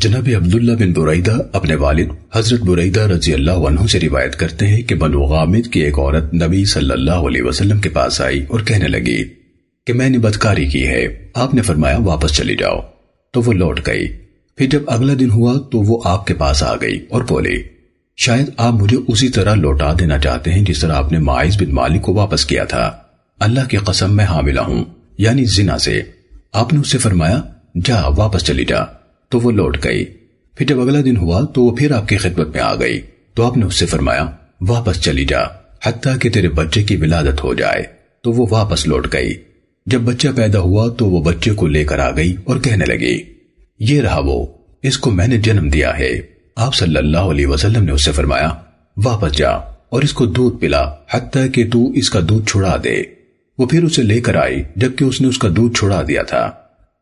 جناب عبداللہ بن بریدہ اپنے والد حضرت بریدہ رضی اللہ عنہ سے روایت کرتے ہیں کہ بنو غامد کی ایک عورت نبی صلی اللہ علیہ وسلم کے پاس آئی اور کہنے لگی کہ میں نے بدکاری کی ہے، آپ نے فرمایا واپس چلی جاؤ۔ تو وہ لوٹ گئی۔ پھر جب اگلا دن ہوا تو وہ آپ کے پاس آ گئی اور بولی شاید آپ مجھے اسی طرح لوٹا دینا چاہتے ہیں جس طرح آپ نے معائز بن مالک کو واپس کیا تھا۔ اللہ کی قسم میں حاملہ ہوں یعنی زنا سے۔ آپ نے اس سے فرمایا، جا واپس چلی جا۔ تو وہ لوٹ گئی۔ پھر جب اگلا دن ہوا تو وہ پھر آپ کی خدمت میں آ گئی۔ تو آپ نے اس سے فرمایا، واپس چلی جا، حتیٰ کہ تیرے بچے کی ولادت ہو جائے۔ تو وہ واپس لوٹ گئی۔ جب بچہ پیدا ہوا تو وہ بچے کو لے کر آ گئی اور کہنے لگی، یہ رہا وہ، اس کو میں نے جنم دیا ہے۔ آپ صلی اللہ علیہ وسلم نے اس سے فرمایا، واپس جا اور اس کو دودھ پلا، حتیٰ کہ تو اس کا دودھ چھڑا دے۔ وہ پھر اسے لے کر آئی، جبکہ اس نے اس کا دودھ چھڑا دیا تھا۔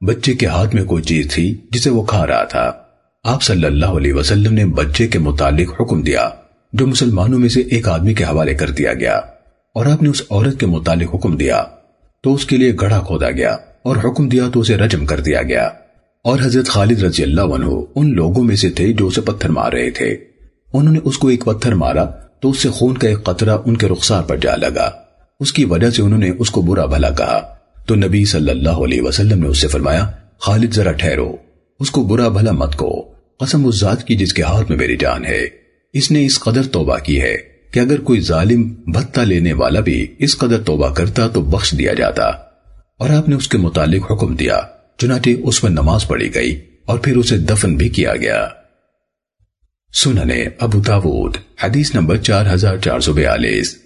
بچے کے ہاتھ میں کوئی چیز تھی جسے وہ کھا رہا تھا۔ آپ صلی اللہ علیہ وسلم نے بچے کے متعلق حکم دیا، جو مسلمانوں میں سے ایک آدمی کے حوالے کر دیا گیا۔ اور آپ نے اس عورت کے متعلق حکم دیا، تو اس کے لیے گڑھا کھودا گیا اور حکم دیا تو اسے رجم کر دیا گیا۔ اور حضرت خالد رضی اللہ عنہ ان لوگوں میں سے تھے جو اسے پتھر مار رہے تھے۔ انہوں نے اس کو ایک پتھر مارا تو اس سے خون کا ایک قطرہ ان کے رخسار پر جا لگا۔ اس کی وجہ سے انہوں نے اس کو برا بھلا کہا۔ تو نبی صلی اللہ علیہ وسلم نے اس سے فرمایا، خالد ذرا ٹھہرو، اس کو برا بھلا مت کو قسم اس ذات کی جس کے ہاتھ میں میری جان ہے۔ اس نے اس قدر توبہ کی ہے کہ اگر کوئی ظالم بھتا لینے والا بھی اس قدر توبہ کرتا تو بخش دیا جاتا۔ اور آپ نے اس کے متعلق حکم دیا، چنانچہ اس میں نماز پڑھی گئی اور پھر اسے دفن بھی کیا گیا۔ سننے ابو تاود حدیث نمبر چار ہزار چار سو بیالیس۔